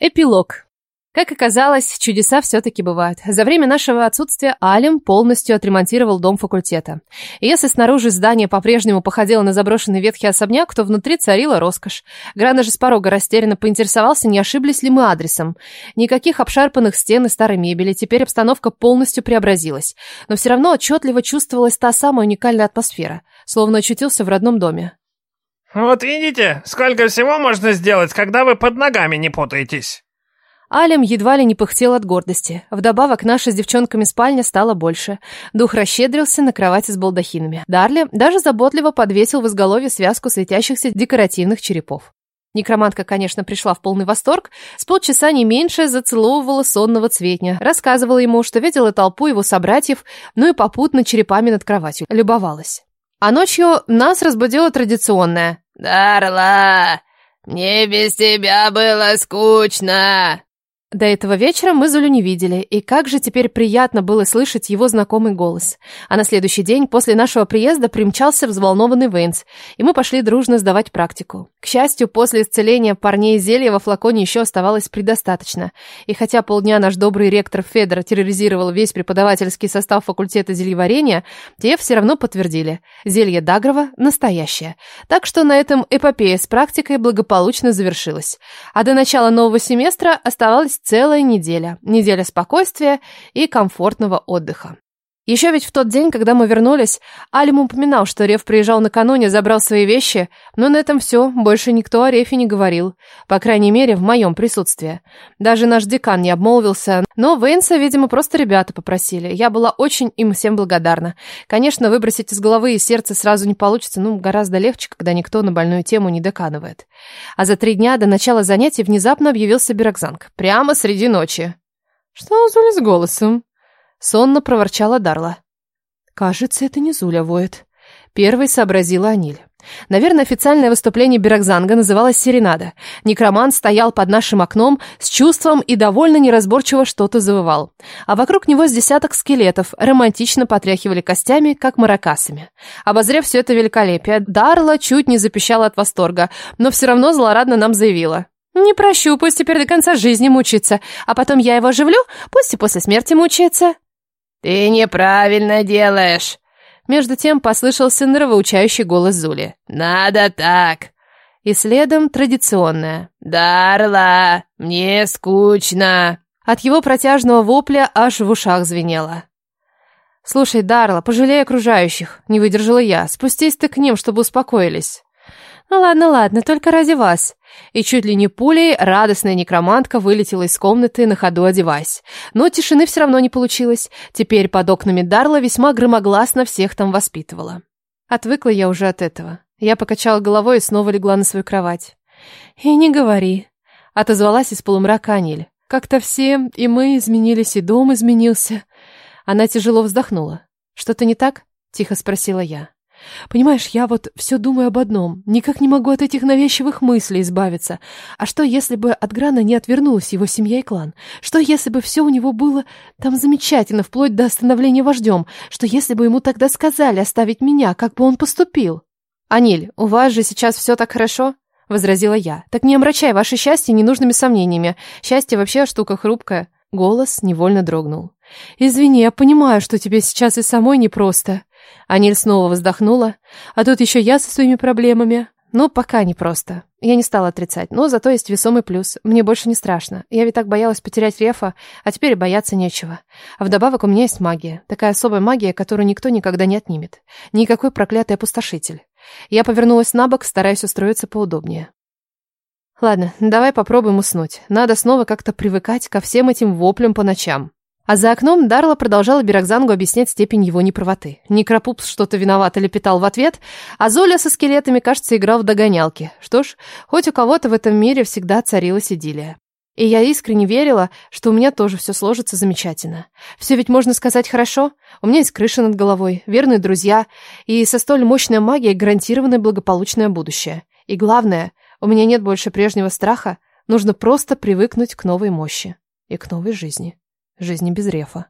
Эпилог. Как оказалось, чудеса все-таки бывают. За время нашего отсутствия Алим полностью отремонтировал дом факультета. И если снаружи здание по-прежнему походило на заброшенный ветхий особняк, то внутри царила роскошь. Грана же с порога растерянно поинтересовался, не ошиблись ли мы адресом. Никаких обшарпанных стен и старой мебели, теперь обстановка полностью преобразилась. Но все равно отчетливо чувствовалась та самая уникальная атмосфера, словно очутился в родном доме. «Вот видите, сколько всего можно сделать, когда вы под ногами не путаетесь!» Алим едва ли не пыхтел от гордости. Вдобавок, наша с девчонками спальня стала больше. Дух расщедрился на кровати с балдахинами. Дарли даже заботливо подвесил в изголовье связку светящихся декоративных черепов. Некромантка, конечно, пришла в полный восторг, с полчаса не меньше зацеловывала сонного цветня, рассказывала ему, что видела толпу его собратьев, ну и попутно черепами над кроватью любовалась. А ночью нас разбудило традиционное «Дарла, мне без тебя было скучно!» До этого вечера мы Зулю не видели, и как же теперь приятно было слышать его знакомый голос. А на следующий день после нашего приезда примчался взволнованный Вейнс, и мы пошли дружно сдавать практику. К счастью, после исцеления парней зелья во флаконе еще оставалось предостаточно, и хотя полдня наш добрый ректор Федор терроризировал весь преподавательский состав факультета зельеварения, те все равно подтвердили, зелье Дагрова настоящее. Так что на этом эпопея с практикой благополучно завершилась. А до начала нового семестра оставалось целая неделя. Неделя спокойствия и комфортного отдыха. Еще ведь в тот день, когда мы вернулись, Алим упоминал, что Рев приезжал накануне, забрал свои вещи, но на этом все, больше никто о Рефе не говорил, по крайней мере, в моем присутствии. Даже наш декан не обмолвился, но Вейнса, видимо, просто ребята попросили. Я была очень им всем благодарна. Конечно, выбросить из головы и сердца сразу не получится, ну, гораздо легче, когда никто на больную тему не доканывает. А за три дня до начала занятий внезапно объявился Бирокзанг. Прямо среди ночи. «Что за с голосом?» Сонно проворчала Дарла. «Кажется, это не Зуля воет». Первой сообразила Аниль. Наверное, официальное выступление Бирокзанга называлось «Серенада». Некромант стоял под нашим окном с чувством и довольно неразборчиво что-то завывал. А вокруг него с десяток скелетов романтично потряхивали костями, как маракасами. Обозрев все это великолепие, Дарла чуть не запищала от восторга, но все равно злорадно нам заявила. «Не прощу, пусть теперь до конца жизни мучится, а потом я его оживлю, пусть и после смерти мучается». «Ты неправильно делаешь!» Между тем послышался нравоучающий голос Зули. «Надо так!» И следом традиционное. «Дарла, мне скучно!» От его протяжного вопля аж в ушах звенело. «Слушай, Дарла, пожалей окружающих!» Не выдержала я. «Спустись ты к ним, чтобы успокоились!» «Ну ладно, ладно, только ради вас». И чуть ли не пулей радостная некромантка вылетела из комнаты, на ходу одеваясь. Но тишины все равно не получилось. Теперь под окнами Дарла весьма громогласно всех там воспитывала. Отвыкла я уже от этого. Я покачала головой и снова легла на свою кровать. «И не говори», — отозвалась из полумрака Аниль. «Как-то все, и мы изменились, и дом изменился». Она тяжело вздохнула. «Что-то не так?» — тихо спросила я. Понимаешь, я вот все думаю об одном. Никак не могу от этих навязчивых мыслей избавиться. А что, если бы от Грана не отвернулась его семья и клан? Что, если бы все у него было там замечательно, вплоть до становления вождем? Что, если бы ему тогда сказали оставить меня, как бы он поступил? «Аниль, у вас же сейчас все так хорошо?» — возразила я. «Так не омрачай ваше счастье ненужными сомнениями. Счастье вообще штука хрупкая». Голос невольно дрогнул. «Извини, я понимаю, что тебе сейчас и самой непросто». Аниль снова вздохнула. А тут еще я со своими проблемами. Ну, пока не просто. Я не стала отрицать, но зато есть весомый плюс. Мне больше не страшно. Я ведь так боялась потерять Рефа, а теперь бояться нечего. А вдобавок у меня есть магия. Такая особая магия, которую никто никогда не отнимет. Никакой проклятый опустошитель. Я повернулась на бок, стараясь устроиться поудобнее. Ладно, давай попробуем уснуть. Надо снова как-то привыкать ко всем этим воплям по ночам. А за окном Дарла продолжала Бирокзангу объяснять степень его неправоты. Некропупс что-то виновато лепетал в ответ, а Золя со скелетами, кажется, играл в догонялки. Что ж, хоть у кого-то в этом мире всегда царилась идиллия. И я искренне верила, что у меня тоже все сложится замечательно. Все ведь можно сказать хорошо. У меня есть крыша над головой, верные друзья, и со столь мощной магией гарантированное благополучное будущее. И главное, у меня нет больше прежнего страха, нужно просто привыкнуть к новой мощи и к новой жизни жизни без рефа.